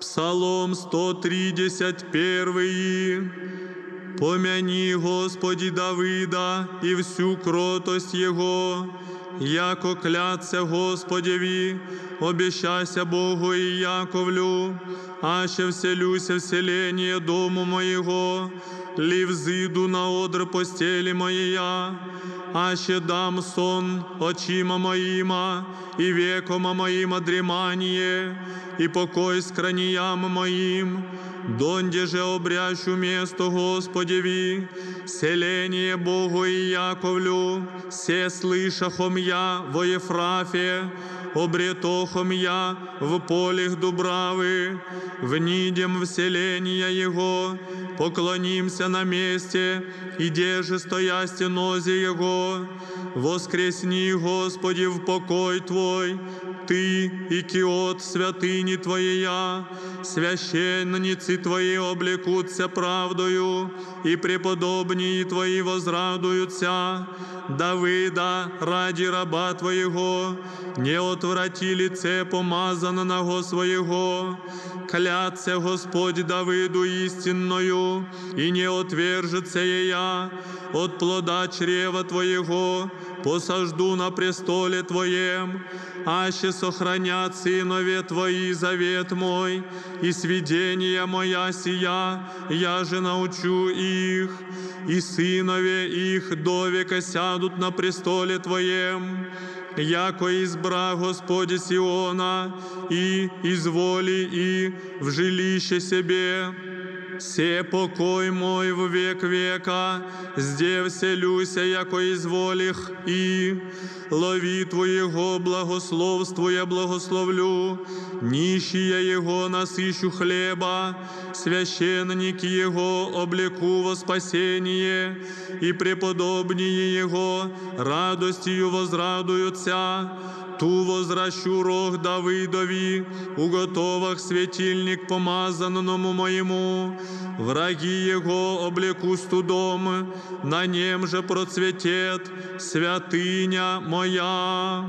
Псалом 131. Помяни, Господи Давида, и всю кротость Его, яко клятся Господеві, обещайся Богу и Яковлю, аще вселюся в селение дому моего, ли взыду на одр постели моя, аще дам сон очима моима, и векома моима дремание, и покой с краниям моим, донде же обрящу место Господеви, селение Богу и Яковлю, се слышахом я во Ефрафе, обретохом я в полях Дубравы, внидем вселения Его, поклонимся на месте, и же стоясти нозе Его, воскресни, Господи, в покой Твой, Ты и киот святыни Твоя, священницы Твои облекутся правдою, и преподобнії Твои возрадуются, Давида ради раба Твоего, не отврати лице помазанного Своего, кляться Господь Давиду истинною, и не отвержется я от плода чрева Твоего, посажду на престоле Твоем, аще сохранят сынове Твои завет мой, и сведения моя сия, я же научу их, и сынове их до века сядут на престоле Твоем, яко избра Господи Сиона, и изволи и в жилище себе. Се покой мой в век века, зде вселюся, яко изволих, и лови Твоего благословствуя благословлю, нищие Его насыщу хлеба, священники Его облеку во спасение, и преподобнее Его радостью возрадуются, ту возвращу рог Давидови, уготовах светильник помазанному моему, враги его облеку студом, на нем же процветет святыня моя.